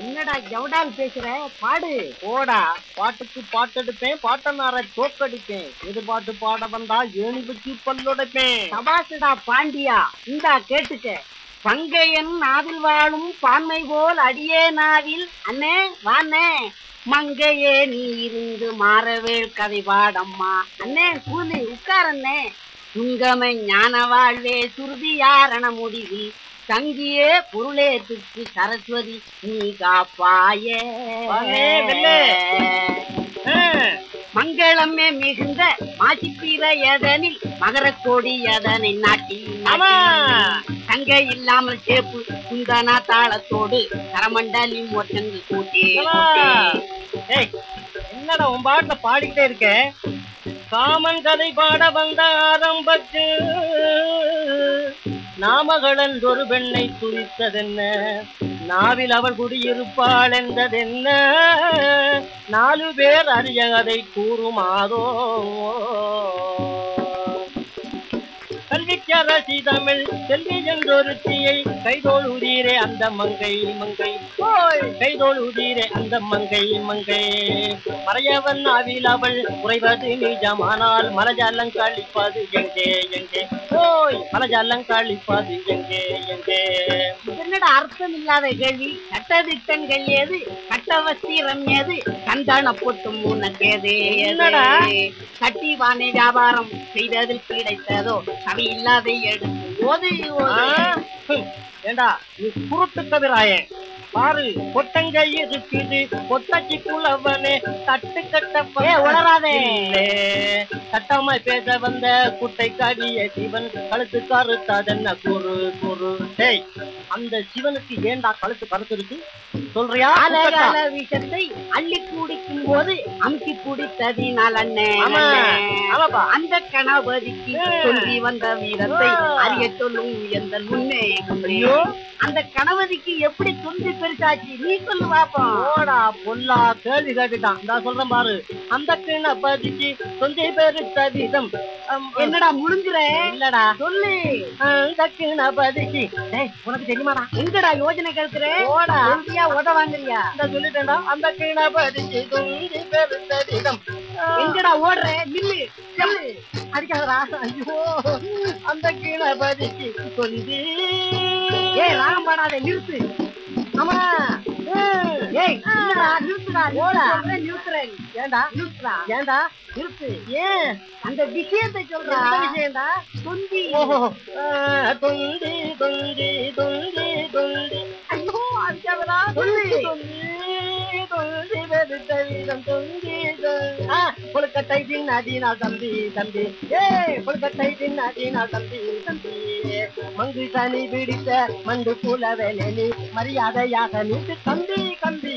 என்னடா எவடால் பேசுற? பாடு. போடா. பாட்டுக்கு பாட்டெடுப்பேன் பாட்டனார தோக்கடிப்பேன் எது பாட்டு பாட வந்தா ஏணி வச்சு பல்லுடைப்பேன் சபாசுடா பாண்டியா. இந்தா கேட்டுக்க. பங்கையன் நாவில் வாழும் பான்மை போல் அடியே நாவில். அண்ணே வாண்ணே மங்கையே நீ இருந்து மாறவேள் கதை பாடம்மா. அண்ணே கூலி உட்காரண்ணே சுங்கமை ஞான வாழ்வே சுருதி யாரண முடிவில் தங்கியே பொருளேத்துக்கு சரஸ்வதி நீ காப்பாயே. மங்களமே மிகுந்த மாசிப்பிர எதனில் மகரக் கொடி எதனை நாட்டி. தங்க இல்லாமல் சேப்பு குந்தனா தாளத்தோடு கரமண்டலி மொட்டங்கள் கூட்டி என்னடா உன் பாட்டுல பாடிக்கிட்டே இருக்க? காமன் கதை பாட வந்த ஆரம்பத்து நாமகளன் பெண்ணை துரித்ததென்ன நாவில் அவள் குடியிருப்பாள் என்றதென்ன நாலு பேர் அறிய அதை கூறுமாதோ? கல்விக்கரசி தமிழ் செல்வி என்றொருத்தியை கைதோள் உதீரே அந்த மங்கை மங்கை. கைதோள் உதீரே அந்த மங்கை மங்கை. மறையவன் நாவில் அவள் குறைவது நிஜமானால் மலஜாலம் கழிப்பது எங்கே எங்கே. ஓய். மலஜாலம் கழிப்பது எங்கே எங்கே. என்னடா அர்த்தம் இல்லாத கேள்வி கட்டதிட்டங்கள் ஏது? கட்டவஸ்திரம் ஏது? கந்தான பொட்டும் உனக்கேது என்னடா? கட்டி வாணி வியாபாரம் செய்ததில் கிடைத்ததோ? அவை இல்லாத எடுத்து ஓது. ஏண்டா நீ குருட்டு கவிராயன் பாரு கொட்டங்கை இருக்குது கொட்டச்சி புலவனே தட்டு கட்ட உளறாதே. சட்டமாய் பேச வந்த குட்டை காடிய சிவன் கழுத்து கருத்தாதென்ன குரு குரு டேய் அந்த சிவனுக்கு ஏண்டா கழுத்து கருத்து இருக்கு சொல்றியா காலகால விஷத்தை அள்ளி குடிக்கும் போது அமுக்கி குடித்ததினால் அண்ணே. ஆமாப்பா. அந்த கணபதிக்கு. சொல்லி வந்த வீரத்தை. அறிய சொல்லும் எந்த முன்னே அந்த கணபதிக்கு எப்படி துண்டி பெருசாச்சு? நீ சொல்லு பாப்போம் போடா பொல்லா கேள்வி கேட்டுட்டான். நான் சொல்றேன் பாரு. அந்த கிணப்பதிக்கு கொஞ்ச பேரு விதம் என்னடா முழுங்குற? இல்லடா. சொல்லு. அந்த கிணப்பதிக்கு டேய் உனக்கு தெரியுமாடா? எங்கடா யோஜனை கேட்கிற? போடா. சொல்றியா உத வாங்குறியா? இந்த சொல்லிட்டேன்டா. அந்த கிணப்பதிக்கு கொஞ்ச பேரு விதம் எங்கடா ஓடுற? நில்லு சொல்லு அடிக்காதடா. ஐயோ. அந்த கிணப்பதிக்கு கொஞ்சி ஏய் ராகம் பாடாத நிறுத்து. ஆமா. அந்த விஷயத்தை சொல்றா. விஷயம்டா? துந்தி தொந்தி தொந்தி தொந்தி தொந்தி ஐயோ அடிக்காதடா சொல்லு கொழுக்கட்டை தின்னாடினா தம்பி தம்பி. ஏ கொழுக்கட்டை தின்னாடினா தம்பி தம்பி. மங்கு தனி பிடித்த மண்டு புலவனே நீ மரியாதையாக நின்று தம்பி தம்பி.